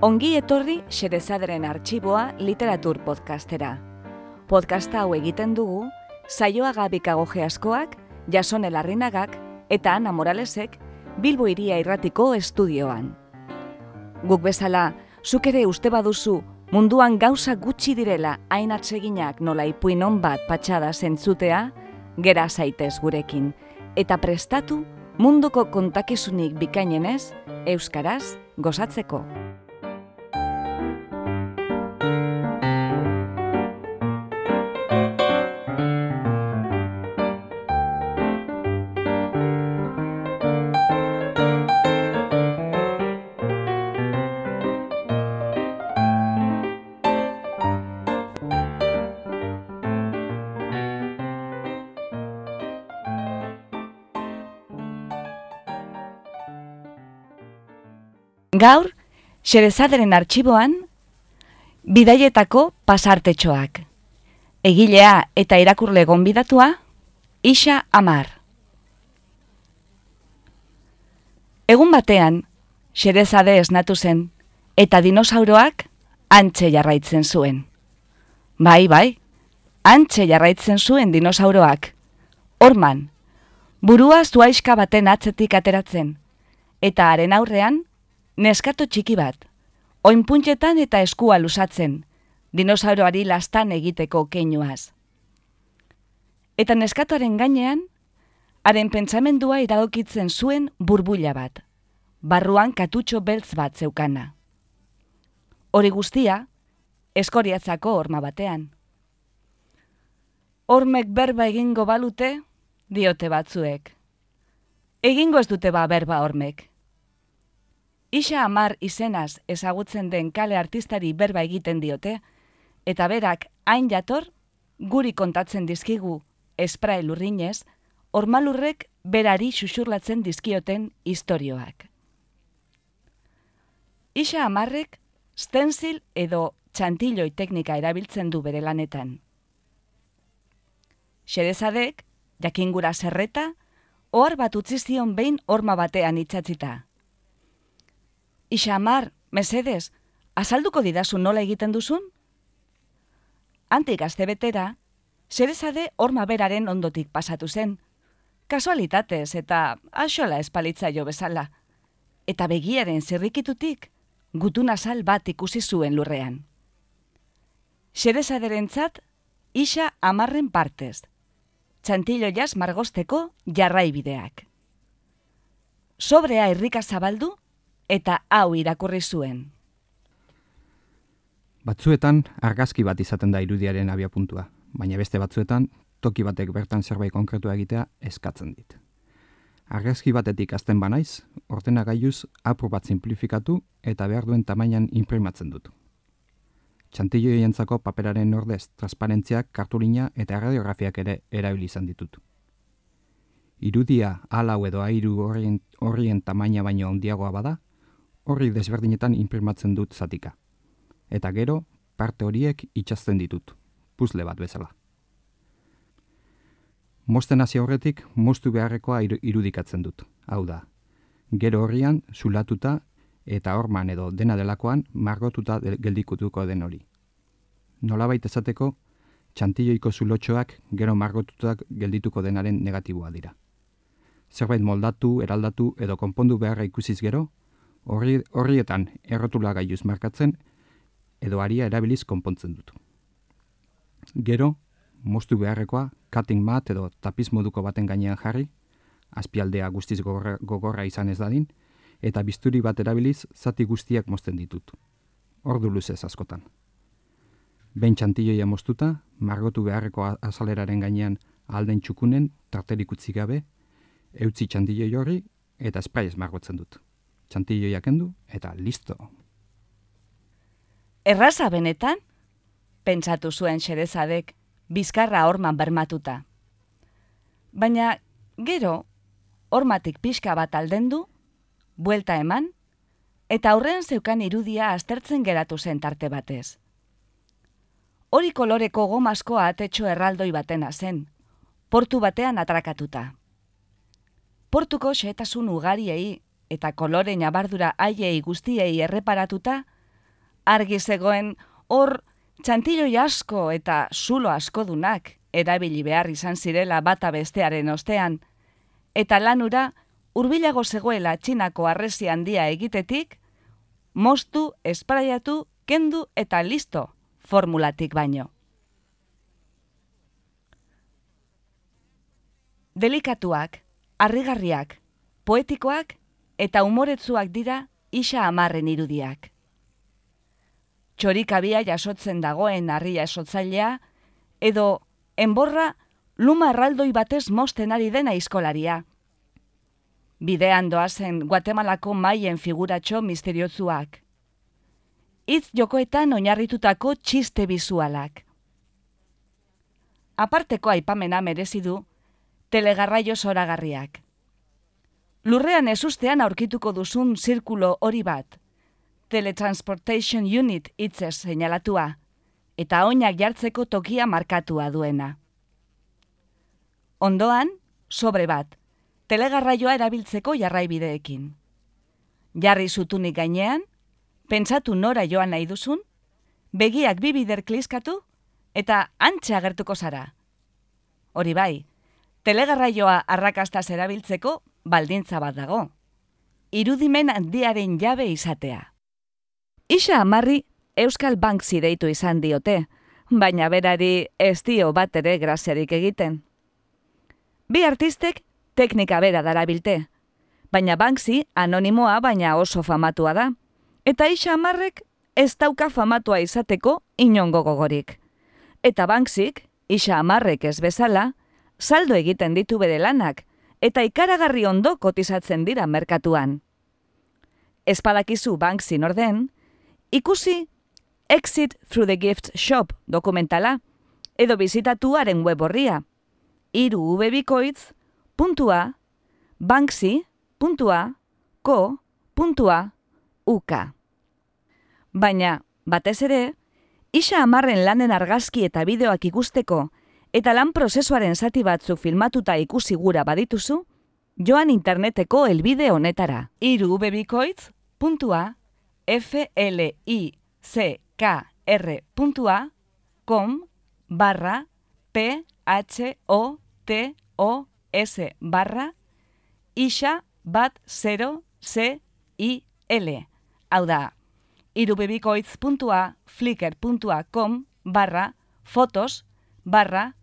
Ongi etorri Xerezaderen arxiboa literatur podcastera. Podcasta hau egiten dugu, saioa gabikago geaskoak, jasone larrinagak eta Ana Moralesek Bilbo iria irratiko estudioan. Guk bezala, zuk ere uste baduzu munduan gauza gutxi direla hain atseginak nola ipuin bat patxada zentzutea, gera zaitez gurekin, eta prestatu munduko kontakizunik bikainenez, euskaraz gozatzeko. Gaur, Xerezaderen arxiboan, bidaietako pasartetxoak. Egilea eta irakurle gonbidatua, Isa Amar. Egun batean, Xerezade esnatu zen, eta dinosauroak antxe jarraitzen zuen. Bai, bai, antxe jarraitzen zuen dinosauroak. Horman, burua zuaiska baten atzetik ateratzen, eta haren aurrean, neskato txiki bat, oinpuntxetan eta eskua lusatzen, dinosauroari lastan egiteko keinuaz. Eta neskatoaren gainean, haren pentsamendua iradokitzen zuen burbuila bat, barruan katutxo beltz bat zeukana. Hori guztia, eskoriatzako horma batean. Hormek berba egingo balute, diote batzuek. Egingo ez dute ba berba hormek. Isa Amar izenaz ezagutzen den kale artistari berba egiten diote, eta berak hain jator, guri kontatzen dizkigu esprai lurrinez, ormalurrek berari xuxurlatzen dizkioten istorioak. Isa Amarrek stencil edo txantilloi teknika erabiltzen du bere lanetan. Xerezadek, jakingura zerreta, ohar bat utzi zion behin horma batean itxatzita. Ixamar, mesedes, azalduko didazu nola egiten duzun? Antik azte betera, zerezade horma beraren ondotik pasatu zen. Kasualitatez eta asola espalitza jo bezala. Eta begiaren zirrikitutik, gutun azal bat ikusi zuen lurrean. Zerezaderen zat, isa amarren partez. Txantillo jas margosteko jarraibideak. Sobrea irrika zabaldu eta hau irakurri zuen. Batzuetan argazki bat izaten da irudiaren abiapuntua, baina beste batzuetan toki batek bertan zerbait konkretu egitea eskatzen dit. Argazki batetik azten banaiz, ortena gaiuz apur bat simplifikatu eta behar duen tamainan imprimatzen dut. Txantillo jentzako paperaren ordez transparentziak, kartulina eta radiografiak ere erabili izan ditut. Irudia alau edo airu horrien, horrien tamaina baino handiagoa bada, horri desberdinetan imprimatzen dut zatika. Eta gero, parte horiek itxazten ditut, puzle bat bezala. Mosten hasi horretik, moztu beharrekoa irudikatzen dut. Hau da, gero horrian, zulatuta eta horman edo dena delakoan, margotuta geldikutuko den hori. Nolabait ezateko, txantilloiko zulotxoak gero margotutak geldituko denaren negatiboa dira. Zerbait moldatu, eraldatu edo konpondu beharra ikusiz gero, horri, horrietan errotula gaiuz markatzen edo aria erabiliz konpontzen dut. Gero, moztu beharrekoa, cutting mat edo tapiz moduko baten gainean jarri, azpialdea guztiz gogorra, gogorra izan ez dadin, eta bisturi bat erabiliz zati guztiak mozten ditut. Ordu luzez askotan. Ben txantilloia moztuta, margotu beharreko azaleraren gainean alden txukunen, tarterik utzi gabe, eutzi txantilloi horri eta espraiez margotzen dut txantillo jakendu, eta listo. Erraza benetan, pentsatu zuen xerezadek, bizkarra orman bermatuta. Baina, gero, ormatik pixka bat aldendu, buelta eman, eta aurrean zeukan irudia aztertzen geratu zen tarte batez. Hori koloreko gomaskoa atetxo erraldoi batena zen, portu batean atrakatuta. Portuko xetasun ugariei eta kolore nabardura haiei guztiei erreparatuta, argi zegoen hor txantiloi asko eta zulo asko dunak erabili behar izan zirela bata bestearen ostean, eta lanura hurbilago zegoela txinako arresi handia egitetik, moztu, espraiatu, kendu eta listo formulatik baino. Delikatuak, harrigarriak, poetikoak eta umoretzuak dira isa amarren irudiak txorikabia jasotzen dagoen harria esotzailea, edo enborra luma erraldoi batez mosten ari dena iskolaria. Bidean doazen Guatemalako maien figuratxo misteriotzuak. Itz jokoetan oinarritutako txiste bizualak. Aparteko aipamena merezi du telegarraio zoragarriak. Lurrean ezustean aurkituko duzun zirkulo hori bat, Teletransportation Unit itzez seinalatua, eta oinak jartzeko tokia markatua duena. Ondoan, sobre bat, telegarraioa erabiltzeko jarraibideekin. Jarri zutunik gainean, pentsatu nora joan nahi duzun, begiak bi bider kliskatu, eta antxe agertuko zara. Hori bai, telegarraioa arrakastaz erabiltzeko baldintza bat dago. Irudimen handiaren jabe izatea. Isa amarri Euskal Bank zideitu izan diote, baina berari ez dio bat ere graziarik egiten. Bi artistek teknika bera darabilte, baina Banksy anonimoa baina oso famatua da, eta isa amarrek ez dauka famatua izateko inongo gogorik. Eta Banksyk, isa amarrek ez bezala, saldo egiten ditu bere lanak, eta ikaragarri ondo kotizatzen dira merkatuan. Espadakizu Banksy norden, Ikusi Exit Through the Gift Shop dokumentala edo bizitatuaren web horria iru ubebikoitz puntua banksy puntua ko puntua uka. Baina, batez ere, isa amarren lanen argazki eta bideoak ikusteko eta lan prozesuaren zati batzu filmatuta ikusi gura badituzu, joan interneteko elbide honetara. Iru ubebikoitz puntua flickr.com barra p-h-o-t-o-s barra isa bat 0 c i l Hau da, irubebikoitz.flickr.com barra fotos barra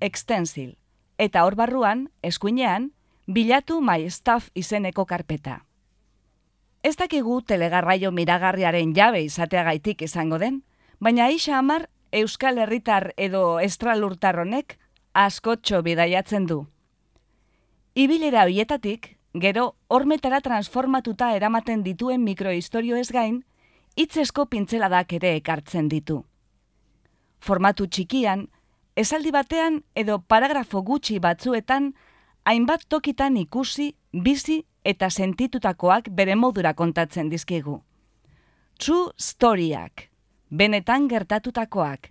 extensil. Eta hor barruan, eskuinean, bilatu my staff izeneko karpeta. Ez dakigu telegarraio miragarriaren jabe izateagaitik izango den, baina isa hamar Euskal Herritar edo estralurtar honek askotxo bidaiatzen du. Ibilera hoietatik, gero hormetara transformatuta eramaten dituen mikrohistorio ez gain, hitzesko pintzeladak ere ekartzen ditu. Formatu txikian, esaldi batean edo paragrafo gutxi batzuetan, hainbat tokitan ikusi, bizi eta sentitutakoak bere modura kontatzen dizkigu. True storyak, benetan gertatutakoak,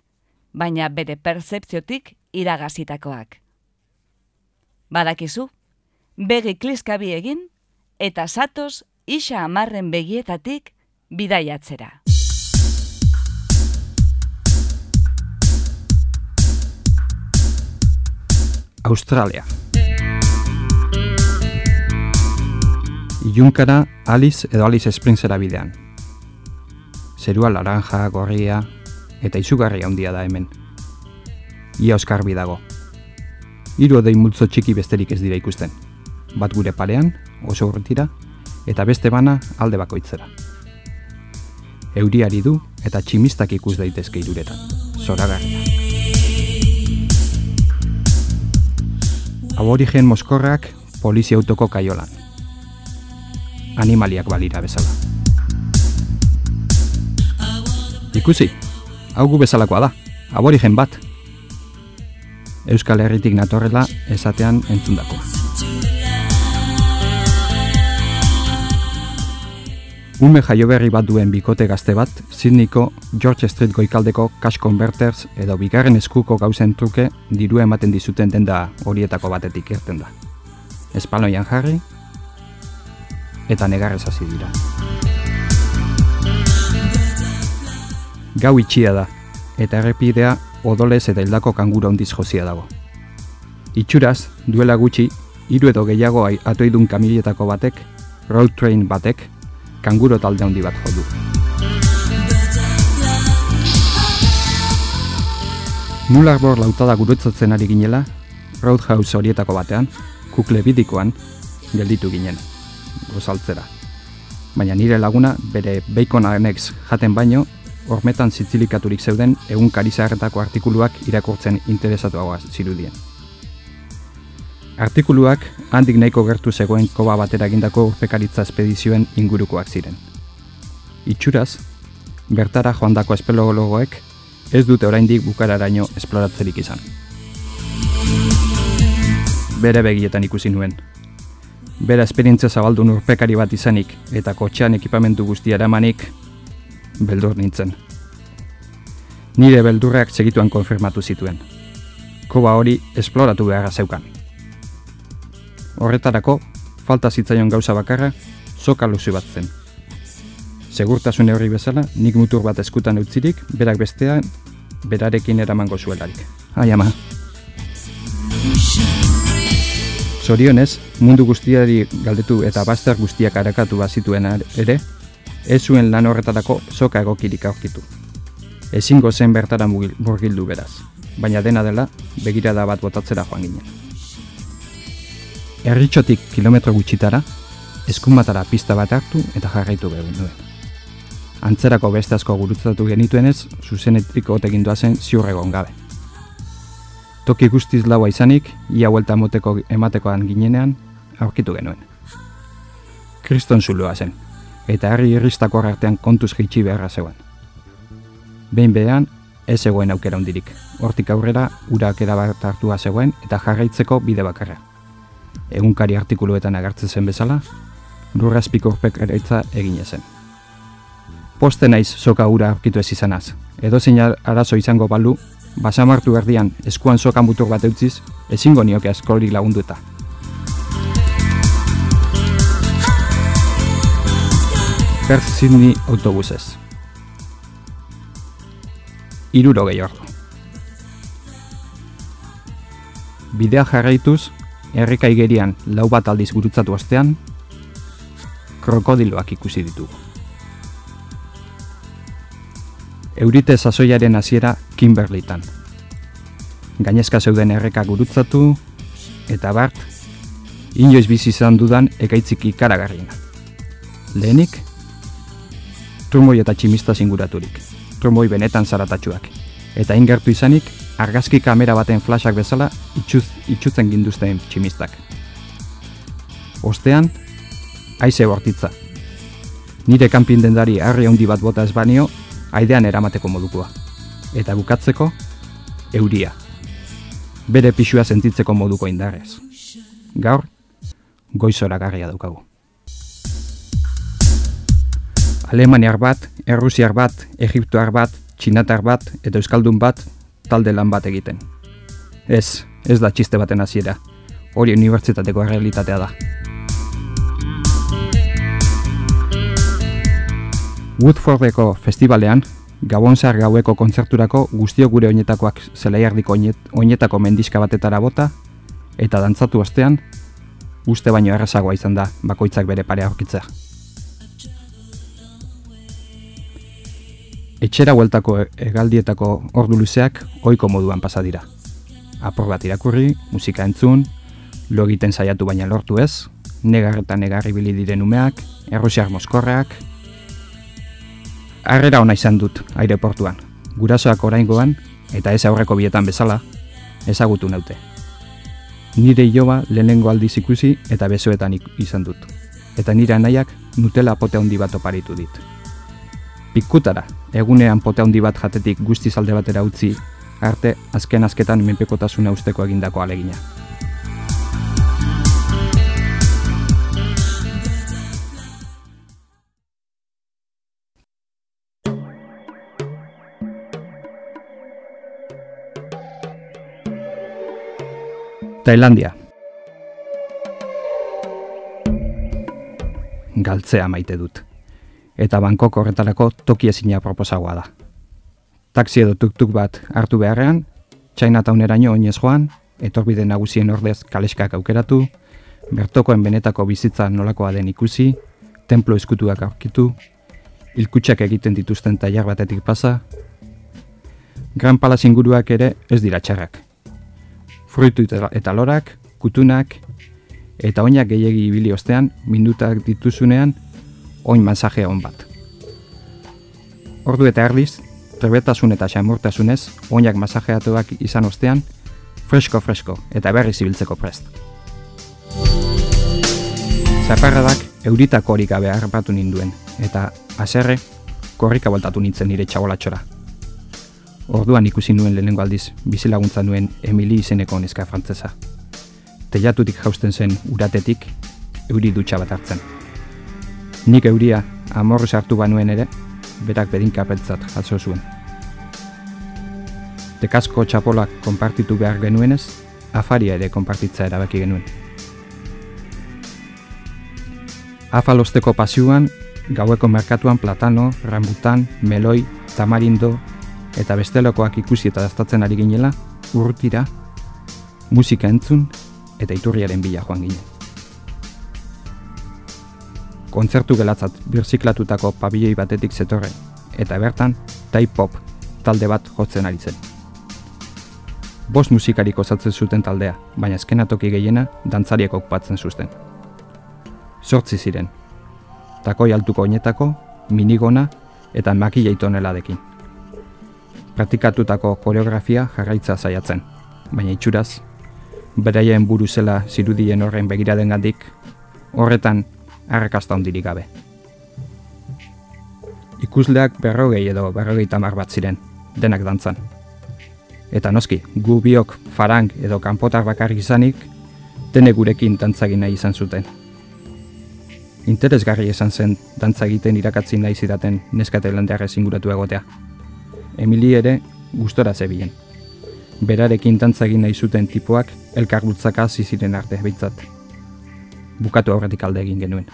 baina bere percepziotik iragazitakoak. Badakizu, begi kliskabi egin, eta satos isa amarren begietatik bidaiatzera. Australia. ilunkara Alice edo Alice Springsera bidean. Zerua laranja, gorria eta izugarri handia da hemen. Ia oskarbi dago. Hiru odei multzo txiki besterik ez dira ikusten. Bat gure parean, oso urretira, eta beste bana alde bakoitzera. Euriari du eta tximistak ikus daitezke iruretan. Zoragarria. Aborigen moskorrak polizia autoko kaiolan animaliak balira bezala. Ikusi, hau gu bezalakoa da, aborigen bat. Euskal Herritik natorrela esatean entzundakoa. Ume jaioberri bat duen bikote gazte bat, Sydneyko George Street goikaldeko cash converters edo bigarren eskuko gauzen truke diru ematen dizuten denda horietako batetik irten da. Espaloian jarri, eta negarrez hasi dira. Gau itxia da, eta errepidea odolez eta hildako kanguro ondiz jozia dago. Itxuraz, duela gutxi, hiru edo gehiago atoidun kamiletako batek, road train batek, kanguro talde handi bat jodu. Nularbor lautada gurutzatzen ari ginela, Roadhouse horietako batean, kukle bidikoan, gelditu ginen, gozaltzera. Baina nire laguna bere Bacon Annex jaten baino, hormetan zitzilikaturik zeuden egun karizarretako artikuluak irakurtzen interesatuagoa zirudien. Artikuluak handik nahiko gertu zegoen koba batera egindako urpekaritza espedizioen ingurukoak ziren. Itxuraz, bertara joandako espelogologoek ez dute oraindik bukararaino esploratzerik izan. Bere begietan ikusi nuen. Bera esperientzia zabaldu urpekari bat izanik eta kotxean ekipamentu guztia eramanik, beldur nintzen. Nire beldurreak segituan konfirmatu zituen. Koba hori esploratu beharra zeukan. Horretarako, falta zitzaion gauza bakarra, soka luzu bat zen. Segurtasun horri bezala, nik mutur bat eskutan utzirik, berak bestean, berarekin eramango zuelarik. Ai ama. Zorionez, mundu guztiari galdetu eta bazter guztiak arakatu bazituen ere, ez zuen lan horretarako soka egokirik aurkitu. Ezingo zen bertara murgildu beraz, baina dena dela begirada bat botatzera joan ginen. Erritxotik kilometro gutxitara, eskumatara pista bat hartu eta jarraitu behar duen. Antzerako beste asko gurutzatu genituenez, zuzenetik otekin doazen ziur egon gabe. Toki guztiz laua izanik, ia huelta moteko ematekoan ginenean, aurkitu genuen. Kriston zuloa zen, eta herri irristako artean kontuz jaitsi beharra zegoen. Behin behean, ez zegoen aukera hundirik. Hortik aurrera, urak bat hartua zegoen eta jarraitzeko bide bakarra. Egunkari artikuluetan agertzen zen bezala, lurrazpiko urpek ereitza egine zen. Poste naiz soka ura aurkitu ez izanaz. Edo zein arazo izango balu, basamartu erdian eskuan soka mutur bat eutziz, ezingo nioke askori lagunduta. Perth Sydney autobusez. Iruro gehi ordu. Bidea jarraituz, erreka igerian lau bat aldiz gurutzatu ostean, krokodiloak ikusi ditugu. Eurite sasoiaren hasiera Kimberleytan. Gainezka zeuden erreka gurutzatu, eta bart, inoiz bizi izan dudan ekaitzik ikaragarriena. Lehenik, trumoi eta tximista singuraturik. Trumoi benetan zaratatxuak. Eta ingertu izanik, argazki kamera baten flashak bezala itxuz, itxutzen ginduzten tximistak. Ostean, aize bortitza. Nire kanpin dendari harri handi bat bota ez banio, aidean eramateko modukoa. Eta bukatzeko, euria. Bere pixua sentitzeko moduko indarrez. Gaur, goizora garria daukagu. Alemaniar bat, Errusiar bat, Egiptoar bat, Txinatar bat eta Euskaldun bat talde lan bat egiten. Ez, ez da txiste baten hasiera. Hori unibertsitateko realitatea da. Woodfordeko festivalean, Gabonzar gaueko kontzerturako guztio gure oinetakoak zelaiardiko oinetako mendizka batetara bota, eta dantzatu ostean, uste baino errezagoa izan da bakoitzak bere pare aurkitzea. Etxera hueltako egaldietako ordu luzeak ohiko moduan pasa dira. Apor bat irakurri, musika entzun, lo egiten saiatu baina lortu ez, negar eta negarri bili diren umeak, errusiak moskorreak. Arrera ona izan dut aireportuan. Gurasoak oraingoan eta ez aurreko bietan bezala ezagutu naute. Nire iloba lehenengo aldiz ikusi eta besoetan izan dut. Eta nire anaiak nutela pote handi bat oparitu dit. Pikutara, egunean pote handi bat jatetik guzti zalde batera utzi, arte azken azketan menpekotasuna usteko egindako alegina. Tailandia. Galtzea maite dut eta Bangkok horretarako toki ezina proposagoa da. taksi edo tuktuk bat hartu beharrean, Chinatowneraino oinez joan, etorbide nagusien ordez kaleskak aukeratu, bertokoen benetako bizitza nolakoa den ikusi, templo eskutuak aurkitu, ilkutsak egiten dituzten tailar batetik pasa, Gran Palace inguruak ere ez dira txarrak. Fruitu eta lorak, kutunak, eta oinak gehiegi ibili ostean, minutak dituzunean, oin masaje hon bat. Ordu eta erdiz, trebetasun eta xamurtasunez, oinak masajeatuak izan ostean, fresko-fresko eta berri zibiltzeko prest. Zaparradak euritako hori gabe harrapatu ninduen, eta aserre, korrika voltatu nintzen nire txabolatxora. Orduan ikusi nuen lehenengo aldiz, bizilaguntza nuen Emili izeneko neska frantzesa. Teiatutik jausten zen uratetik, euri dutxa bat hartzen. Nik euria amorruz hartu banuen ere, berak bedinka beltzat jaso zuen. Tekazko txapolak konpartitu behar genuenez, afaria ere konpartitza erabaki genuen. Afalosteko pasiuan, gaueko merkatuan platano, rambutan, meloi, tamarindo, eta bestelokoak ikusi eta daztatzen ari ginela, urrutira, musika entzun eta iturriaren bila joan ginen. Kontzertu gelatzat birziklatutako pabiloi batetik zetorre, eta bertan, type pop talde bat jotzen ari zen. Bost musikarik osatzen zuten taldea, baina eskenatoki gehiena dantzariek okupatzen zuzten. Zortzi ziren, takoi altuko oinetako, minigona eta makilla itoneladekin praktikatutako koreografia jarraitza zaiatzen, baina itxuraz, beraien buru zela zirudien horren begiraden gandik, horretan harrakazta ondirik gabe. Ikusleak berrogei edo berrogei tamar bat ziren, denak dantzan. Eta noski, gu biok farang edo kanpotar bakarrik izanik, dene gurekin dantzagin nahi izan zuten. Interesgarri esan zen dantza egiten irakatzen nahi zidaten neskate landearrez inguratu egotea. Emili ere gustora zebilen. Berarekin tantzagin nahi zuten tipoak elkargutzaka hasi ziren arte behintzat. Bukatu aurretik alde egin genuen.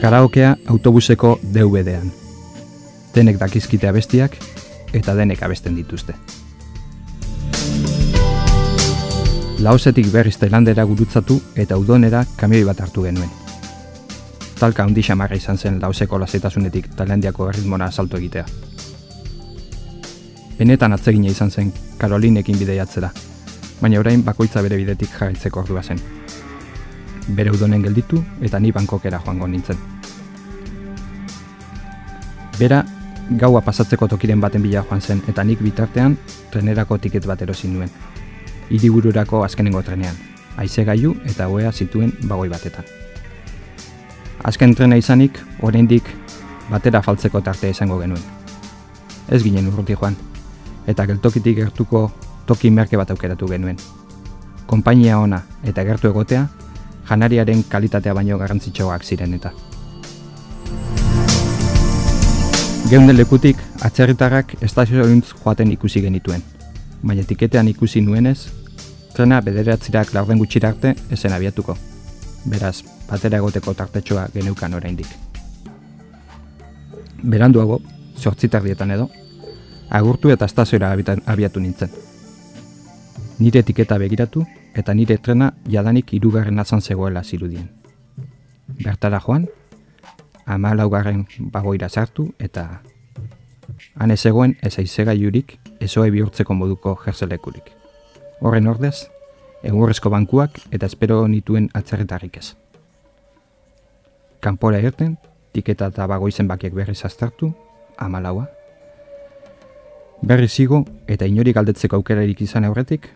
Karaokea autobuseko DVD-an. Denek dakizkitea bestiak eta denek abesten dituzte. Laosetik berriz Tailandera gurutzatu eta udonera kamioi bat hartu genuen talka handi xamarra izan zen lauseko lasetasunetik Tailandiako erritmora salto egitea. Benetan atzegina izan zen Karolinekin bideiatzera, baina orain bakoitza bere bidetik jarraitzeko ordua zen. Bere udonen gelditu eta ni bankokera joango nintzen. Bera, gaua pasatzeko tokiren baten bila joan zen eta nik bitartean trenerako tiket bat erosin nuen. Hiribururako azkenengo trenean, haize gaiu eta oea zituen bagoi batetan. Azken trena izanik, oraindik batera faltzeko tarte izango genuen. Ez ginen urruti joan, eta geltokitik gertuko toki merke bat aukeratu genuen. Konpainia ona eta gertu egotea, janariaren kalitatea baino garrantzitsuak ziren eta. Geunden lekutik, atzerritarrak estazio joaten ikusi genituen. Baina etiketean ikusi nuenez, trena bederatzirak laurden gutxirarte esen abiatuko. Beraz, batera egoteko tartetxoa geneukan oraindik. Beranduago, sortzitardietan edo, agurtu eta estazioa abiatu nintzen. Nire etiketa begiratu eta nire trena jadanik irugarren atzan zegoela zirudien. Bertara joan, ama laugarren bagoira sartu eta han ez egoen ez aizega jurik ezoe bihurtzeko moduko jerzelekurik. Horren ordez, egurrezko bankuak eta espero nituen atzerretarrik ez kanpora irten, tiketa eta bagoizen bakiek berriz aztertu, amalaua. Berri zigo eta inori galdetzeko aukerarik izan aurretik,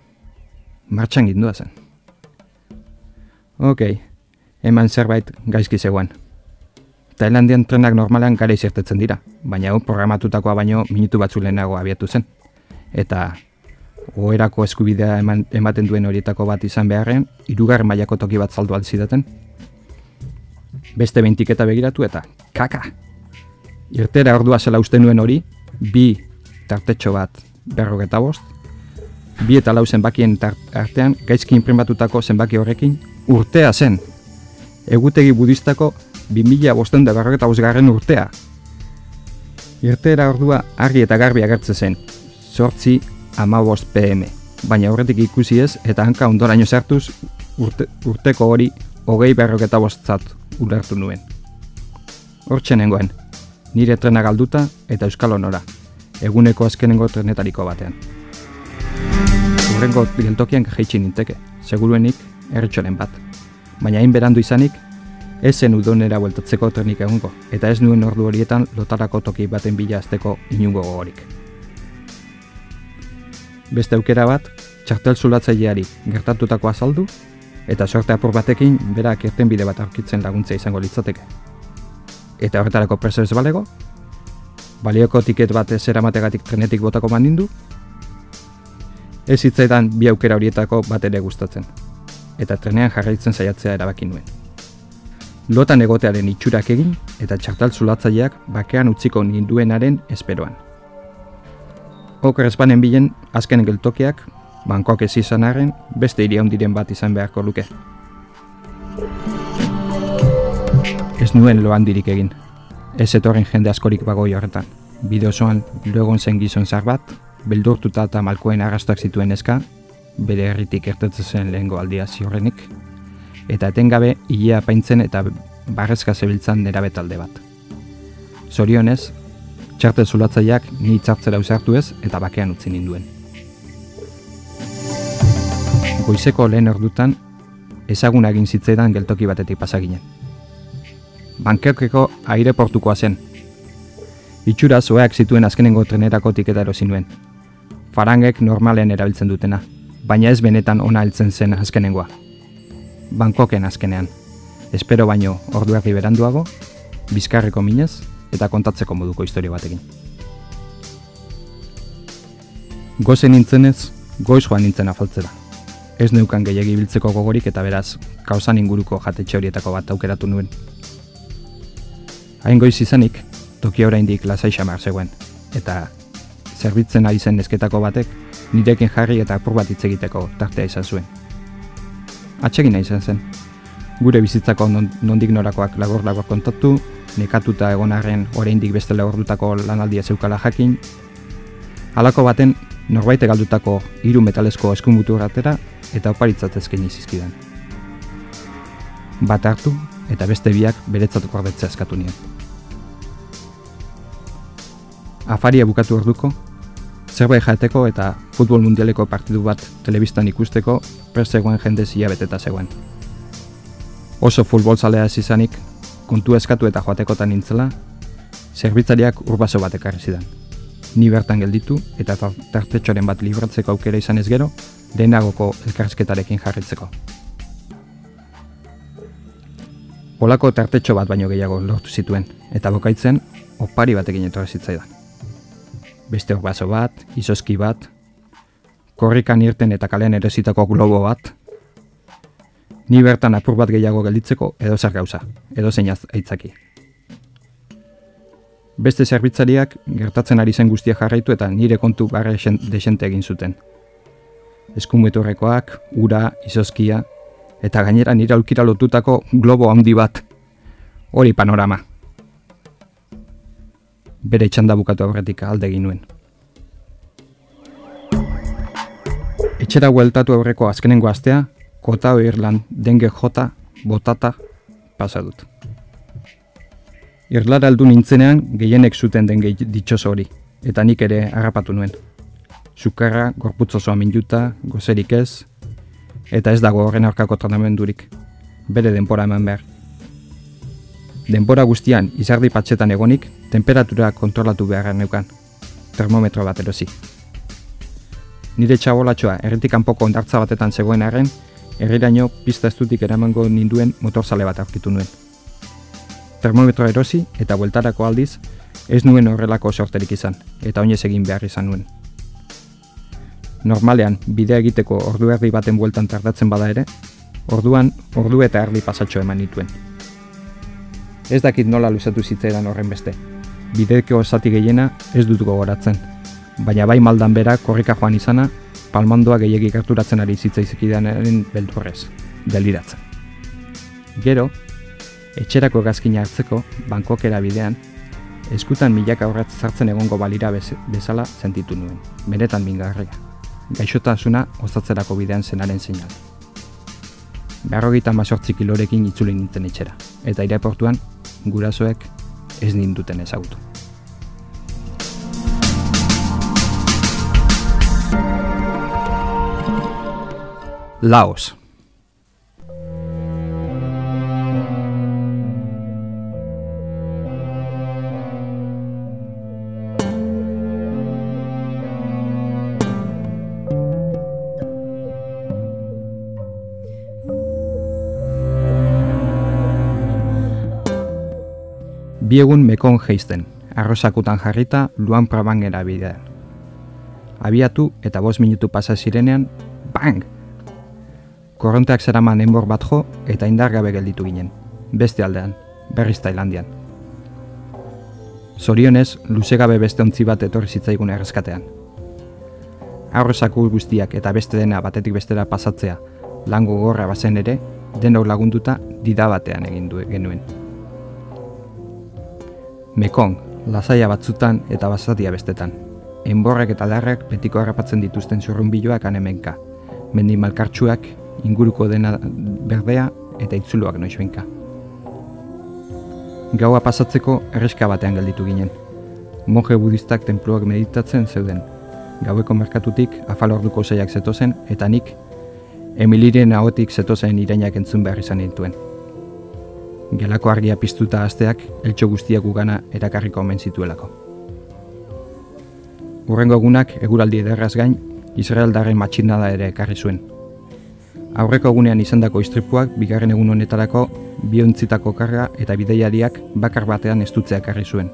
martxan gindua zen. Ok, eman zerbait gaizki zegoen. Tailandian trenak normalean gara izertetzen dira, baina hau programatutakoa baino minutu batzu lehenago abiatu zen. Eta oherako eskubidea eman, ematen duen horietako bat izan beharren, irugarren mailako toki bat saldu altzidaten, beste bentiketa begiratu eta kaka. Irtera ordua zela uste nuen hori, bi tartetxo bat berrogeta bost, bi eta lau zenbakien artean gaizki inprimatutako zenbaki horrekin urtea zen. Egutegi budistako bi mila bosten da berrogeta urtea. Irteera ordua argi eta garbi agertze zen, sortzi amabost PM, baina horretik ikusi ez eta hanka ondoraino sartuz urte, urteko hori hogei berroketa bostzat ulertu nuen. Hortxe nengoen, nire trena galduta eta euskal honora, eguneko azkenengo trenetariko batean. Urrengo geltokian jaitsi ninteke, seguruenik erritxoren bat. Baina hain berandu izanik, ez zen udonera bueltatzeko trenik egungo, eta ez nuen ordu horietan lotarako toki baten bila azteko inungo gogorik. Beste aukera bat, txartel zulatzaileari gertatutako azaldu, eta sorte apur batekin berak irten bide bat aurkitzen laguntzea izango litzateke. Eta horretarako preso ez balego, balioko tiket bat ez eramategatik trenetik botako mandindu, ez hitzaidan bi aukera horietako bat ere gustatzen, eta trenean jarraitzen saiatzea erabaki nuen. Lotan egotearen itxurak egin eta txartal zulatzaileak bakean utziko ninduenaren esperoan. Oker espanen bilen azken geltokiak, bankoak ez izan arren, beste iria diren bat izan beharko luke. Ez nuen loan dirik egin. Ez etorren jende askorik bagoi horretan. Bide osoan logon zen gizon zar bat, beldurtuta eta malkoen arrastak zituen eska, bere herritik ertetzen zen lehengo aldia ziurrenik, eta etengabe hilea paintzen eta barrezka zebiltzan nera talde bat. Zorionez, txarte zulatzaileak ni txartzera usartu ez eta bakean utzi ninduen. Goizeko lehen ordutan, ezagun egin zitzaidan geltoki batetik pasaginen. Bankeokeko aireportukoa zen. Itxura zoeak zituen azkenengo trenerako tiketa erosi nuen. Farangek normalen erabiltzen dutena, baina ez benetan ona heltzen zen azkenengoa. Bankoken azkenean. Espero baino orduak beranduago, bizkarreko minez eta kontatzeko moduko historio batekin. Gozen nintzenez, goiz joan nintzen afaltzera. Ez neukan gehiagi biltzeko gogorik eta beraz, kausan inguruko jatetxe horietako bat aukeratu nuen. Hain goiz izanik, tokia oraindik lasai xamar zegoen, eta zerbitzen ari zen nesketako batek, nirekin jarri eta apur bat hitz egiteko tartea izan zuen. Atsegina izan zen. Gure bizitzako nondik norakoak lagor kontatu, nekatuta egon arren oraindik beste lagordutako lanaldia zeukala jakin. Halako baten norbait galdutako hiru metalesko eskumutu atera eta oparitzat ezken izizkidan. Bat hartu eta beste biak beretzat gordetzea eskatu nien. Afaria bukatu orduko, zerbait jateko eta futbol mundialeko partidu bat telebistan ikusteko persegoen jende beteta zegoen. Oso futbol zalea ez izanik, kontu eskatu eta joatekotan nintzela, zerbitzariak urbaso bat ekarri zidan. Ni bertan gelditu eta tartetxoren bat libratzeko aukera izan ez gero, denagoko elkarrizketarekin jarritzeko. Olako tartetxo bat baino gehiago lortu zituen, eta bokaitzen opari batekin etorri zitzaidan beste baso bat, izoski bat, korrikan irten eta kalean erositako globo bat, ni bertan apur bat gehiago gelditzeko edo zer gauza, edo zeinaz aitzaki. Beste zerbitzariak gertatzen ari zen guztia jarraitu eta nire kontu barre desente egin zuten. Eskumuetorrekoak, ura, izoskia, eta gainera nire aulkira lotutako globo handi bat. Hori panorama bere txanda bukatu aurretik alde egin nuen. Etxera hueltatu aurreko azkenengo astea, kota Irland denge jota botata pasa dut. Irlara aldu nintzenean gehienek zuten denge ditxoso hori, eta nik ere harrapatu nuen. Zukarra, gorputzosoa minuta, gozerik ez, eta ez dago horren aurkako tratamendurik. Bere denpora eman behar. Denbora guztian izardi patxetan egonik, temperatura kontrolatu beharra neukan. Termometro bat erosi. Nire txabolatxoa erretik kanpoko ondartza batetan zegoen arren, erriraino pista estutik eramango ninduen motorzale bat aurkitu nuen. Termometro erosi eta bueltarako aldiz, ez nuen horrelako sorterik izan, eta oinez egin behar izan nuen. Normalean, bidea egiteko ordu erdi baten bueltan tardatzen bada ere, orduan, ordu eta erdi pasatxo eman nituen. Ez dakit nola luzatu zitzaidan horren beste. Bideko osati gehiena ez dut gogoratzen. Baina bai maldan bera korrika joan izana, palmandoa gehiagik gerturatzen ari zitzaizikidanaren beldurrez, deliratzen. Gero, etxerako gazkina hartzeko, bankokera bidean, Eskutan milaka aurratz zartzen egongo balira bezala sentitu nuen, beretan mingarria. Gaixotasuna osatzerako bidean zenaren seinal. Berrogeita mazortzi kilorekin itzuli nintzen etxera, eta aireportuan gurasoek ez ninduten ezagutu. Laos Biegun mekon geizten, arrozakutan jarrita luan prabangera bidean. Abiatu eta bost minutu pasa zirenean, bang! Korronteak zeraman enbor bat jo eta indar gabe gelditu ginen, beste aldean, berriz Tailandian. Zorionez, luze gabe beste ontzi bat etorri zitzaigun errezkatean. Arrozaku guztiak eta beste dena batetik bestera pasatzea, lango gorra bazen ere, denok lagunduta dida batean egin genuen. Mekong, lasaia batzutan eta basatia bestetan. Enborrek eta darrak betiko harrapatzen dituzten zurrunbiloak anemenka. Mendi malkartsuak, inguruko dena berdea eta itzuloak noizbenka. Gaua pasatzeko erreska batean gelditu ginen. Monje budistak tenpluak meditatzen zeuden. Gaueko merkatutik afal orduko zeiak zetozen eta nik Emilirien ahotik zetozen irainak entzun behar izan dituen gelako argia piztuta asteak eltxo guztiak ugana erakarriko omen zituelako. Urrengo egunak eguraldi ederraz gain, Israel darren matxinada ere ekarri zuen. Aurreko egunean izandako istripuak bigarren egun honetarako biontzitako karga eta bideiariak bakar batean estutzea ekarri zuen.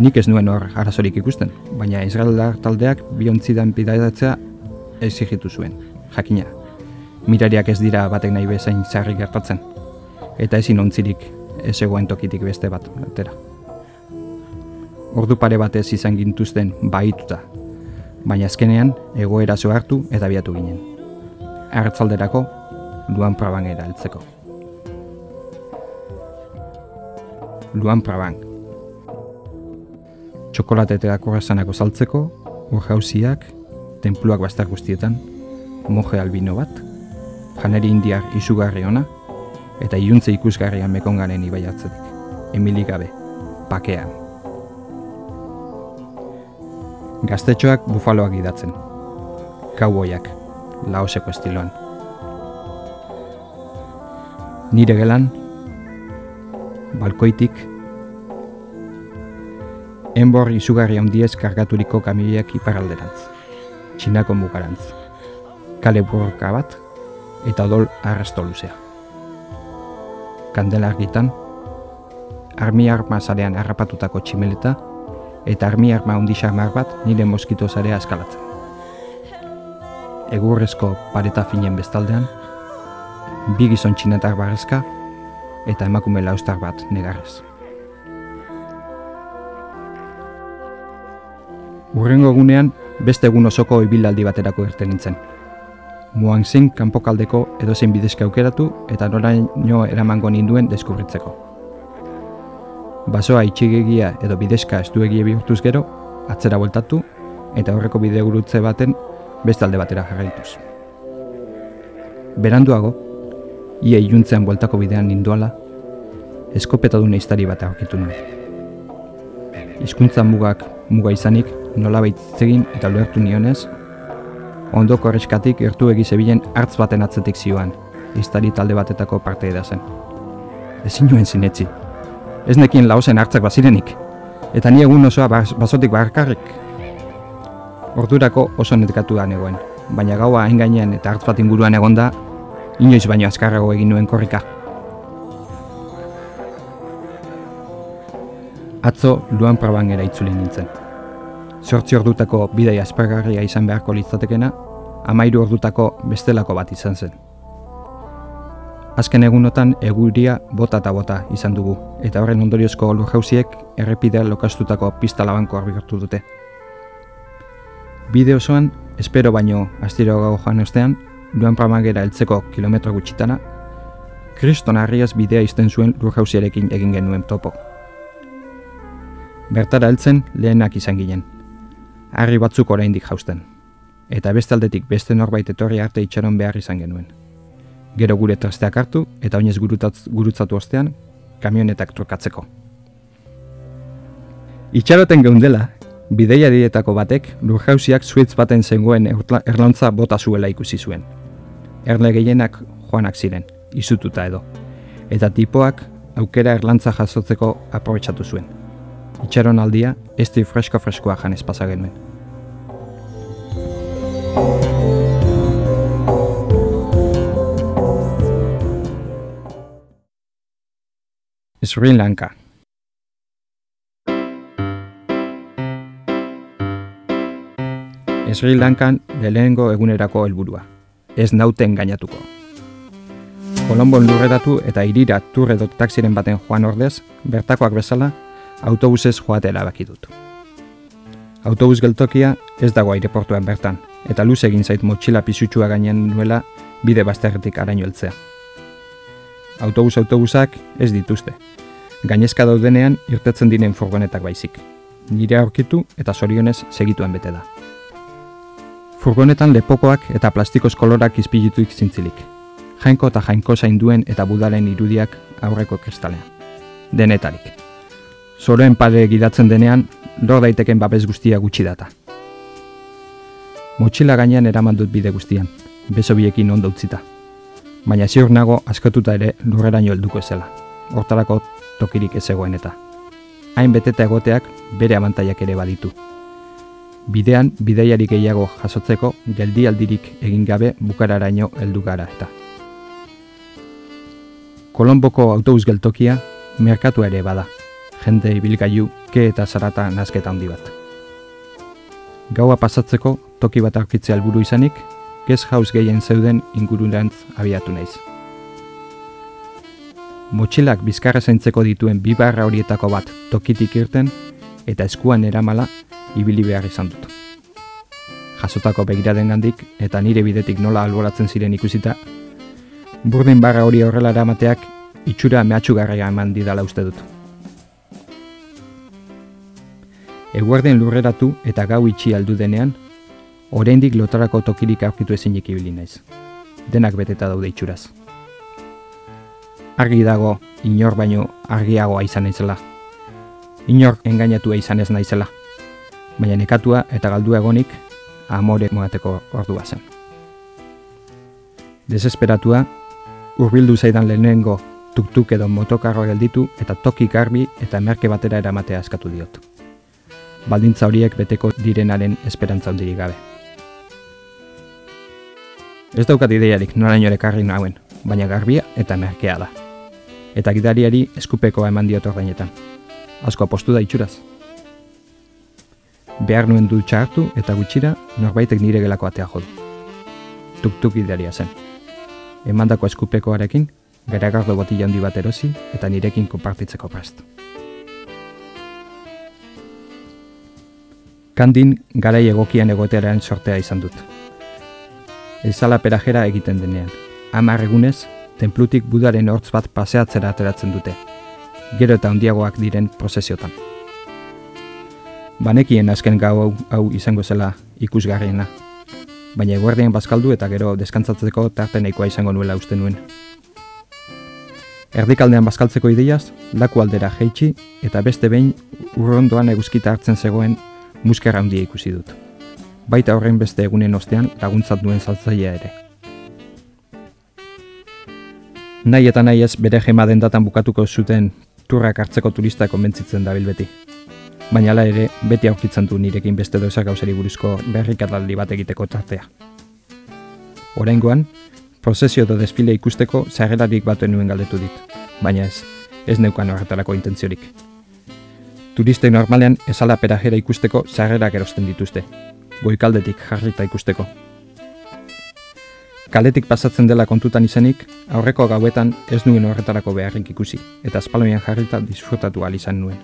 Nik ez nuen hor arazorik ikusten, baina Israel taldeak biontzidan bidaiatzea exigitu zuen. Jakina, mirariak ez dira batek nahi bezain zarri gertatzen eta ezin ontzirik ez egoen tokitik beste bat atera. Ordu pare batez izan gintuzten baituta, baina azkenean egoera hartu eta biatu ginen. Arratzalderako Luan Prabangera heltzeko. Luan Prabang. Txokolateteak horrezanako saltzeko, urjauziak, tenpluak bastar guztietan, moje albino bat, janeri indiar izugarri ona, eta iuntze ikusgarrian mekongaren ibai atzetik. Emili gabe, pakean. Gaztetxoak bufaloak idatzen. Kauboiak, laoseko estiloan. Nire gelan, balkoitik, enbor izugarri handiez kargaturiko kamioiak iparalderantz, txinako mugarantz, kale burroka bat, eta odol arrasto luzea kandela argitan, armi arma zarean harrapatutako tximeleta, eta armi arma hundi bat nire moskito zarea eskalatzen. Egurrezko pareta finen bestaldean, bi gizon txinetar barrezka, eta emakume laustar bat negarrez. Urrengo egunean, beste egun osoko ibilaldi baterako irten nintzen muan zen kanpokaldeko edozein bidezka aukeratu eta noraino eramango ninduen deskubritzeko. Basoa itxigegia edo bidezka estuegie bihurtuz gero, atzera bueltatu eta horreko bide gurutze baten beste alde batera jarraituz. Beranduago, ia iluntzean bueltako bidean ninduala, eskopeta du neiztari bat aurkitu nuen. Hizkuntza mugak muga izanik, nolabait zegin eta lertu nionez, ondoko erreskatik gertu egizebilen hartz baten atzetik zioan, iztari talde batetako parte eda zen. Ezin nuen zinetzi. Ez nekien lauzen hartzak bazirenik, eta ni egun osoa basotik barkarrik. Ordurako oso netkatu da negoen, baina gaua hain gainean eta hartz bat inguruan egonda, inoiz baino azkarrago egin nuen korrika. Atzo luan probangera itzuli nintzen. Sortzi ordutako bidai aspergarria izan beharko litzatekena, amairu ordutako bestelako bat izan zen. Azken egunotan eguria bota eta bota izan dugu, eta horren ondoriozko lurjauziek errepidea lokastutako pista labanko arbigartu dute. Bide osoan, espero baino astiro gau joan ostean, duan pramagera heltzeko kilometro gutxitana, kriston harriaz bidea izten zuen lurjauziarekin egin genuen topo. Bertara heltzen lehenak izan ginen. Harri batzuk oraindik jausten. Eta beste aldetik beste norbait etorri arte itxaron behar izan genuen. Gero gure trasteak hartu eta oinez gurutzatu ostean kamionetak trukatzeko. Itxaroten geundela, bideia dietako batek lurjauziak zuitz baten zengoen erlantza bota zuela ikusi zuen. Erle gehienak joanak ziren, izututa edo. Eta tipoak aukera erlantza jasotzeko aprobetsatu zuen. Itxaron aldia, esti fresko-freskoa janez pasa genuen. Sri Lanka Sri Lankan lehenengo egunerako helburua. Ez nauten gainatuko. Kolombon lurreratu eta irira tur edo taksiren baten joan ordez, bertakoak bezala, autobusez joatela baki dut. Autobus geltokia ez dago aireportuan bertan, eta luz egin zait motxila pisutsua gainen nuela bide bazterretik araño eltzea. Autobus autobusak ez dituzte. Gainezka daudenean irtetzen diren furgonetak baizik. Nire aurkitu eta zorionez segituen bete da. Furgonetan lepokoak eta plastikoz kolorak izpilituik zintzilik. Jainko eta jainko zainduen eta budalen irudiak aurreko kristalean. Denetarik. Zoroen pare gidatzen denean, lor daiteken babes guztia gutxi data. Motxila gainean eraman dut bide guztian, beso biekin ondo utzita. Baina ziur nago askatuta ere lurreraino helduko ezela. Hortarako tokirik ez egoen eta. Hain beteta egoteak bere abantaiak ere baditu. Bidean bideiari gehiago jasotzeko geldialdirik egin gabe bukararaino heldu gara eta. Kolomboko autobus geltokia merkatu ere bada. Jende ibilgailu ke eta zarata nazketa handi bat. Gaua pasatzeko toki bat aurkitzea helburu izanik, guest house gehien zeuden ingururantz abiatu naiz. Motxilak bizkarra zaintzeko dituen bi barra horietako bat tokitik irten eta eskuan eramala ibili behar izan dut. Jasotako begiraden gandik eta nire bidetik nola alboratzen ziren ikusita, burdin barra hori horrela eramateak itxura mehatxugarria eman didala uste dut. Eguerden lurreratu eta gau itxi aldu denean, oraindik lotarako tokirik aurkitu ezinik ibili naiz. Denak beteta daude itxuraz. Argi dago inor baino argiagoa izan naizela. Inor engainatua izan ez naizela. Baina nekatua eta galdua egonik amore moateko ordua zen. Desesperatua, urbildu zaidan lehenengo tuktuk edo motokarro gelditu eta toki garbi eta merke batera eramatea askatu diot. Baldintza horiek beteko direnaren esperantza handirik gabe. Ez daukat ideiarik noraino ere karri nauen, baina garbia eta merkea da. Eta gidariari eskupekoa eman diot ordainetan. Asko apostu da itxuraz. Behar nuen dutxa hartu eta gutxira norbaitek nire gelako atea jodu. Tuk-tuk gidaria zen. Emandako eskupekoarekin, garagardo botila handi bat erosi eta nirekin konpartitzeko prest. Kandin garai egokian egotearen sortea izan dut. Ezala perajera egiten denean. Hamar egunez, tenplutik budaren hortz bat paseatzera ateratzen dute. Gero eta handiagoak diren prozesiotan. Banekien azken gau hau, hau izango zela ikusgarriena. Baina eguerdean bazkaldu eta gero deskantzatzeko tarte nahikoa izango nuela uste nuen. Erdikaldean bazkaltzeko ideiaz, laku aldera jeitsi eta beste behin urrondoan eguzkita hartzen zegoen muskerra handia ikusi dut. Baita horren beste egunen ostean laguntzat duen saltzailea ere. Nahi eta nahi ez bere jema dendatan bukatuko zuten turrak hartzeko turista konbentzitzen dabil beti. Baina ala ere, beti aurkitzen du nirekin beste doza gauzari buruzko berrikataldi bat egiteko tartea. Oraingoan, prozesio edo desfile ikusteko zagelarik bat nuen galdetu dit, baina ez, ez neukan horretarako intentziorik. Turistei normalean ezala perajera ikusteko sarrerak erosten dituzte, goikaldetik jarrita ikusteko. Kaletik pasatzen dela kontutan izenik, aurreko gauetan ez nuen horretarako beharrik ikusi, eta espaloian jarrita disfrutatu izan nuen.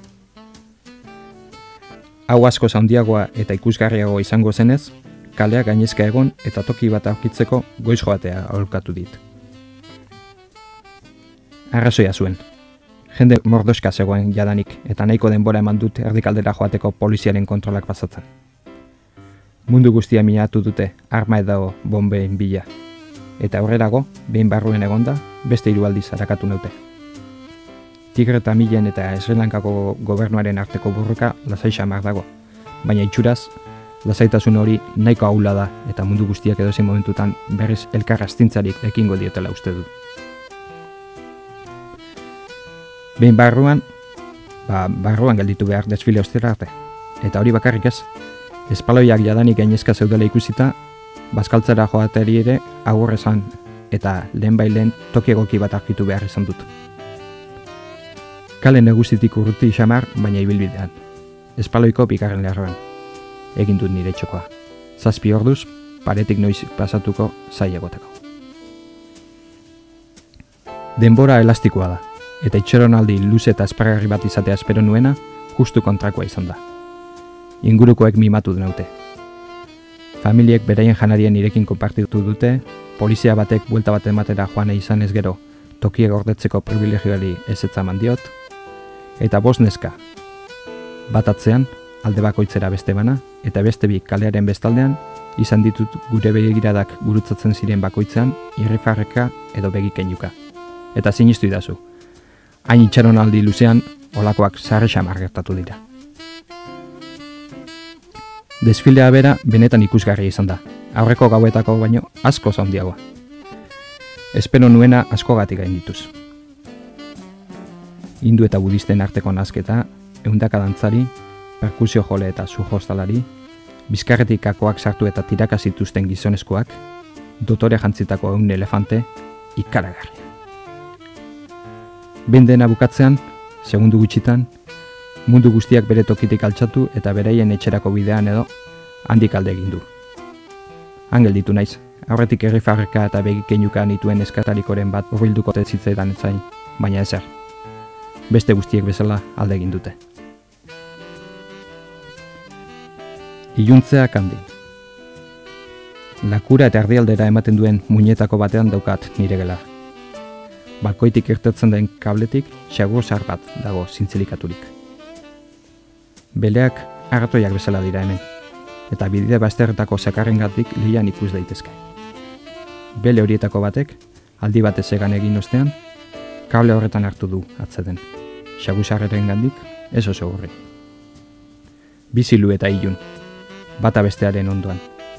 Hau asko zaundiagoa eta ikusgarriago izango zenez, kalea gainezka egon eta toki bat aurkitzeko goiz joatea aholkatu dit. Arrazoia zuen. Jende mordoska zegoen jadanik, eta nahiko denbora eman dut erdikaldera joateko poliziaren kontrolak pasatzen. Mundu guztia minatu dute arma edo bombeen bila. Eta aurrerago, behin barruen egonda, beste hiru aldiz harakatu naute. Tigre eta Milen eta Esrelankako gobernuaren arteko burruka lasai xamar dago, baina itxuraz, lasaitasun hori nahiko aula da eta mundu guztiak edozein momentutan berriz elkar astintzarik ekingo diotela uste du. Behin barruan, ba, barruan gelditu behar desfile ostera arte. Eta hori bakarrik ez, espaloiak jadanik gainezka zeudela ikusita, bazkaltzera joateri ere agur esan eta lehen bailen toki egoki bat arkitu behar izan dut. Kale neguzitik urruti xamar, baina ibilbidean. Espaloiko bigarren leharroan. Egin dut nire txokoa. Zazpi orduz, paretik noiz pasatuko zai egoteko. Denbora elastikoa da, eta itxeronaldi luze eta espargarri bat izatea espero nuena, justu kontrakoa izan da. Ingurukoek mimatu denaute. Familiek beraien janarien irekin konpartitu dute, polizia batek buelta bat ematera joan izan ez gero, tokie gordetzeko privilegioari ez etzaman diot, eta bost neska. Bat atzean, alde bakoitzera beste bana, eta beste bi kalearen bestaldean, izan ditut gure begiradak gurutzatzen ziren bakoitzean, irrifarreka edo begikeinuka. Eta sinistu idazu. Hain itxaronaldi luzean, olakoak sarri xamar gertatu dira. Desfilea bera benetan ikusgarri izan da. Aurreko gauetako baino asko zaundiagoa. Espero nuena askogatik gain dituz. Hindu eta budisten arteko nazketa, eundaka dantzari, perkusio jole eta sujostalari, bizkarretik kakoak sartu eta tiraka zituzten gizonezkoak, dotore jantzitako eun elefante, ikaragarria. Ben dena bukatzean, segundu gutxitan, mundu guztiak bere tokitik altxatu eta bereien etxerako bidean edo handik alde egin du. Angel ditu naiz, aurretik errifarreka eta begikeinuka nituen eskatarikoren bat horbilduko tezitzaidan zain, baina ezer. Beste guztiek bezala alde egin dute. Iluntzeak handi. Lakura eta erdialdera ematen duen muñetako batean daukat nire gela. Balkoitik irtetzen den kabletik xagur zar bat dago zintzilikaturik. Beleak arratoiak bezala dira hemen, eta bidide bazterretako zakarrengatik lian ikus daitezke. Bele horietako batek, aldi batez egan egin ostean, kable horretan hartu du atzeden. Xagusarreren gandik, ez oso horri. Bizilu eta ilun, bata bestearen ondoan,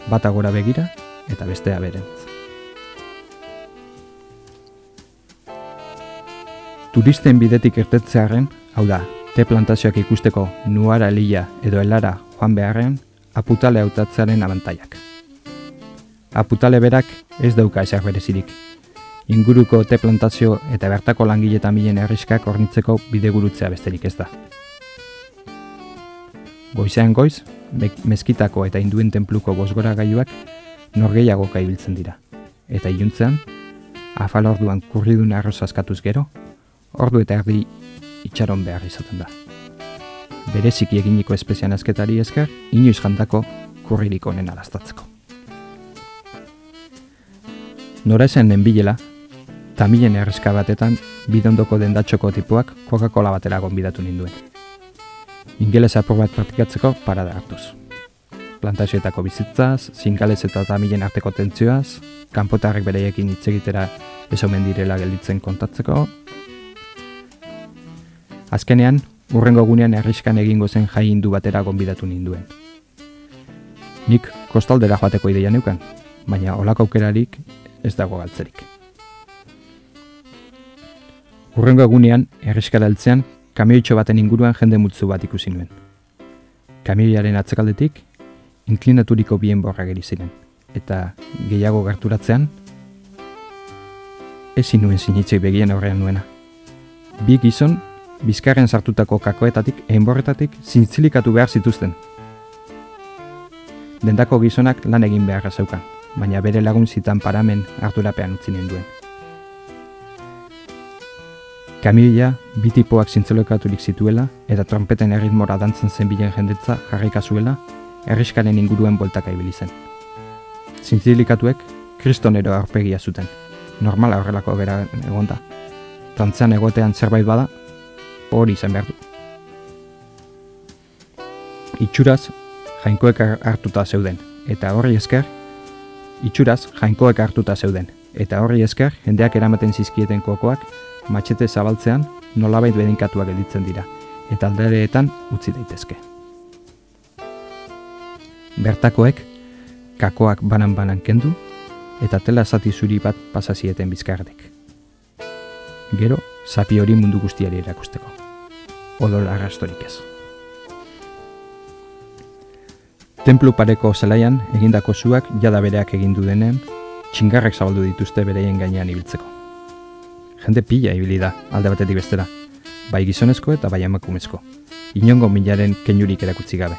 bata gora begira eta bestea berentz. Turisten bidetik irtetzearen, hau da, te plantazioak ikusteko nuara lila edo elara joan beharrean, aputale hautatzearen abantaiak. Aputale berak ez dauka esak berezirik. Inguruko te plantazio eta bertako langile eta milen herriskak ornitzeko bidegurutzea besterik ez da. Goizean goiz, mezkitako eta induen tenpluko bosgora gaiuak norgeiago ibiltzen dira. Eta iluntzean, afal orduan kurridun arroz askatuz gero, ordu eta erdi itxaron behar izaten da. Bereziki eginiko espezian azketari esker, inoiz jantako kurririk onen alaztatzeko. Nora esan nenbilela, tamilen erreska batetan bidondoko dendatxoko tipuak Coca-Cola batera gonbidatu ninduen. Ingeles apur bat praktikatzeko parada hartuz. Plantazioetako bizitzaz, zingalez eta tamilen arteko tentzioaz, kanpotarrek bereiekin hitz egitera ez omen direla gelditzen kontatzeko. Azkenean, urrengo gunean erriskan egingo zen jai hindu batera gonbidatu ninduen. Nik kostaldera joateko ideia neukan, baina olako aukerarik ez dago galtzerik. Urrengo egunean, erriskara heltzean, kamioitxo baten inguruan jende multzu bat ikusi nuen. Kamioiaren atzekaldetik, inklinaturiko bien borra geri ziren, eta gehiago gerturatzean, ezin nuen sinitzei begien aurrean nuena. Bi gizon, bizkarren sartutako kakoetatik, einborretatik, zintzilikatu behar zituzten. Dendako gizonak lan egin beharra zeukan, baina bere lagun zitan paramen ardurapean utzi duen. Kamioia bitipoak zintzelokaturik zituela eta trompeten erritmora dantzen zen bilen jendetza jarrika zuela, erriskaren inguruen boltaka ibili zen. Zintzilikatuek kristonero aurpegia zuten, normala horrelako bera egonda. Tantzean egotean zerbait bada, hori izan behar du. Itxuraz, jainkoek hartuta zeuden, eta horri esker, itxuraz, jainkoek hartuta zeuden, eta horri esker, jendeak eramaten zizkieten kokoak, matxete zabaltzean, nolabait bedinkatuak gelditzen dira, eta aldereetan utzi daitezke. Bertakoek, kakoak banan-banan kendu, eta tela zati zuri bat pasazieten bizkardik. Gero, zapi hori mundu guztiari erakusteko. Odol arrastorik ez. Templu pareko zelaian egindako zuak jada bereak egin du denen, txingarrek zabaldu dituzte bereien gainean ibiltzeko. Jende pila ibili da alde batetik bestera, bai gizonezko eta bai emakumezko, inongo milaren keinurik erakutsi gabe.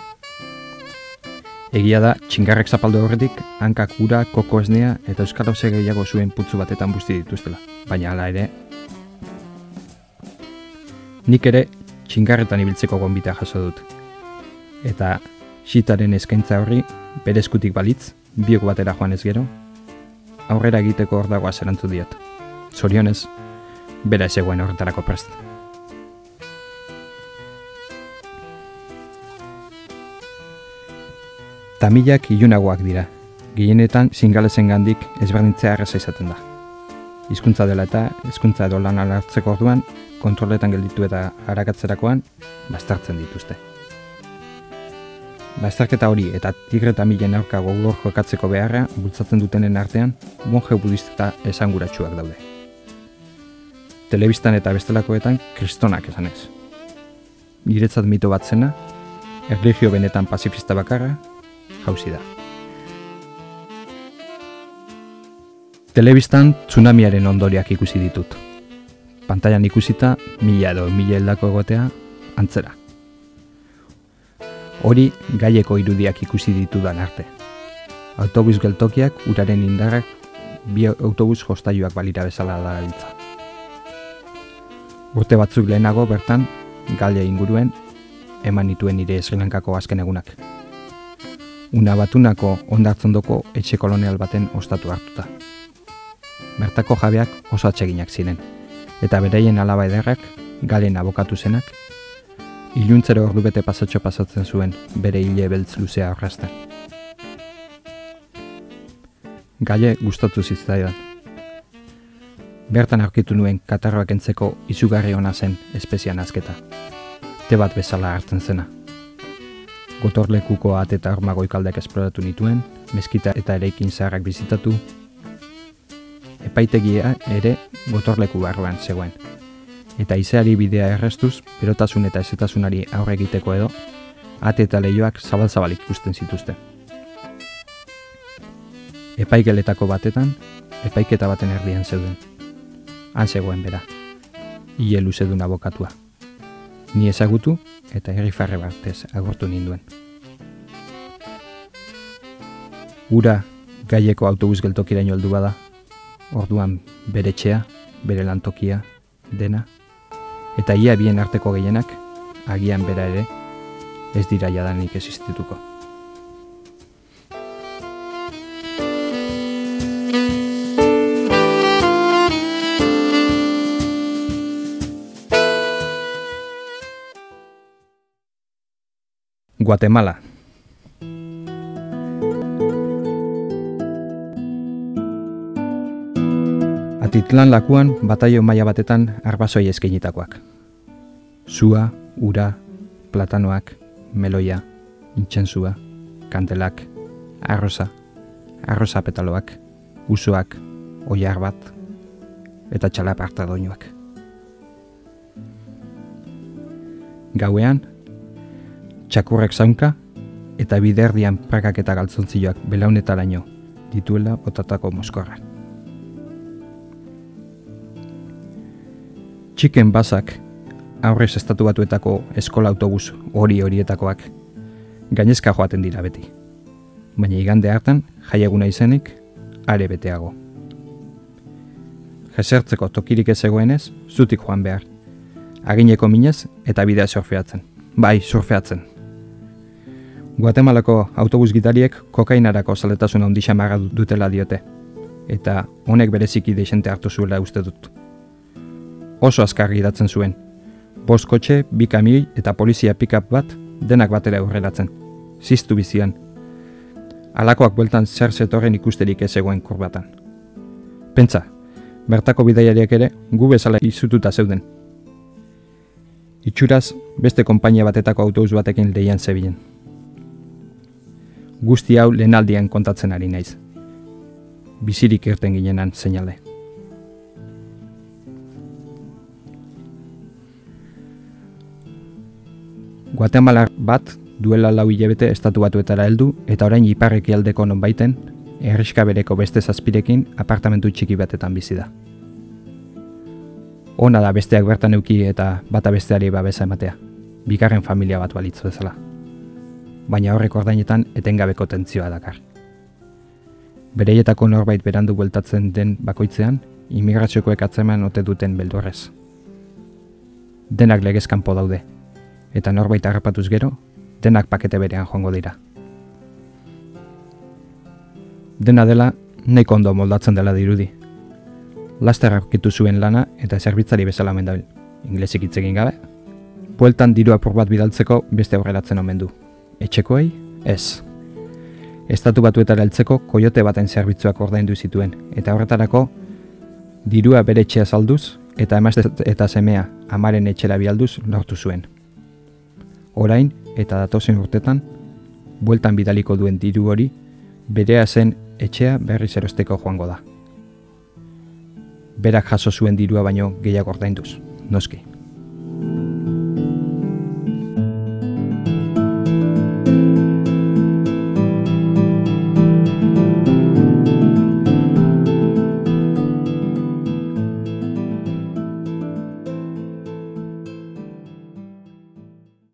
Egia da, txingarrek zapaldu horretik, hankak ura, koko esnea eta euskal gehiago zuen putzu batetan busti dituztela. Baina hala ere, nik ere txingarretan ibiltzeko gonbita jaso dut. Eta xitaren eskaintza horri, bere eskutik balitz, biok batera joan ez gero, aurrera egiteko hor dagoa zerantzu diot. Zorionez, bera ez egoen horretarako prest. Tamilak ilunagoak dira, gehienetan zingalezen gandik ezberdintzea arreza izaten da. Hizkuntza dela eta hizkuntza edo lan alartzeko orduan, kontroletan gelditu eta harakatzerakoan, bastartzen dituzte. Bastarketa hori eta tigre tamilen aurka gogor jokatzeko beharra bultzatzen dutenen artean, monje budista esanguratsuak daude. Telebistan eta bestelakoetan kristonak esanez. Giretzat mito bat zena, erligio benetan pacifista bakarra, jauzi da. Telebistan tsunamiaren ondoriak ikusi ditut. Pantailan ikusita mila edo mila heldako egotea antzera. Hori gaieko irudiak ikusi ditudan arte. Autobus geltokiak uraren indarrak bi autobus jostaiuak balira bezala da biltza. Urte batzuk lehenago bertan, galia inguruen, eman nituen nire esrilankako azken egunak una batunako ondartzondoko etxe kolonial baten ostatu hartuta. Bertako jabeak oso atseginak ziren, eta bereien alaba ederrak, galen abokatu zenak, iluntzero ordu bete pasatxo pasatzen zuen bere hile beltz luzea horrazten. Gale gustatu zitzaidan. Bertan aurkitu nuen katarroak entzeko izugarri ona zen espezian azketa. Te bat bezala hartzen zena gotorlekuko at eta arma goikaldeak esploratu nituen, meskita eta ereikin zaharrak bizitatu, epaitegia ere gotorleku barruan zegoen. Eta izeari bidea errestuz, berotasun eta ezetasunari aurre egiteko edo, ate eta lehioak zabal-zabalik ikusten zituzten. Epaigeletako batetan, epaiketa baten erdian zeuden. Han zegoen bera, hile luze duna bokatua. Ni ezagutu eta herri farre batez agortu ninduen. Ura gaieko autobus geltokiraino heldu bada, orduan bere txea, bere lantokia, dena, eta ia bien arteko gehienak, agian bera ere, ez dira jadanik existituko. Guatemala. Atitlan lakuan bataio maila batetan arbazoi eskenitakoak. Zua, ura, platanoak, meloia, intxensua, kantelak, arroza, arroza petaloak, usoak, oiar bat, eta txalap harta doinuak. Gauean, txakurrek zaunka eta biderdian prakak eta galtzontzioak belaunetaraino dituela botatako moskorra. Txiken bazak aurrez estatu batuetako eskola autobus hori horietakoak gainezka joaten dira beti. Baina igande hartan jaiaguna izenik are beteago. Jesertzeko tokirik ez egoenez, zutik joan behar. Agineko minez eta bidea surfeatzen. Bai, surfeatzen. Guatemalako autobus gitariek kokainarako zaletasun handi dutela diote. Eta honek bereziki deixente hartu zuela uste dut. Oso azkarri idatzen zuen. Bost kotxe, bi kamioi eta polizia pikap bat denak batera aurreratzen. Ziztu bizian. Alakoak bueltan zer zetorren ikusterik ez egoen kurbatan. Pentsa, bertako bidaiariak ere gu bezala izututa zeuden. Itxuraz, beste konpainia batetako autobus batekin lehian zebilen. Guzti hau lehenaldian kontatzen ari naiz. Bizirik irten ginenan seinale. Guatemala bat duela lau hilabete estatu batuetara heldu eta orain iparreki aldeko non baiten, erriska bereko beste zazpirekin apartamentu txiki batetan bizi da. Ona da besteak bertan euki eta bata besteari babesa ematea, bigarren familia bat balitzu bezala. Baina horrek ordainetan etengabeko tentzioa dakar. Bereietako norbait berandu bueltatzen den bakoitzean, imigraziokoek atzeman ote duten beldurrez. Denak legezkanpo daude, eta norbait harrapatuz gero, denak pakete berean joango dira. Dena dela, nahiko ondo moldatzen dela dirudi. Laster aurkitu zuen lana eta zerbitzari bezala mendabil, inglesik hitz egin gabe. Bueltan diru apur bat bidaltzeko beste aurreratzen omen du. Etxekoei? Ez. Estatu batuetara heltzeko koiote baten zerbitzuak ordaindu zituen, eta horretarako dirua bere etxea salduz eta emazte eta semea amaren etxera bialduz lortu zuen. Orain, eta datozen urtetan, bueltan bidaliko duen diru hori, berea zen etxea berriz erosteko joango da. Berak jaso zuen dirua baino gehiago ordainduz, noski.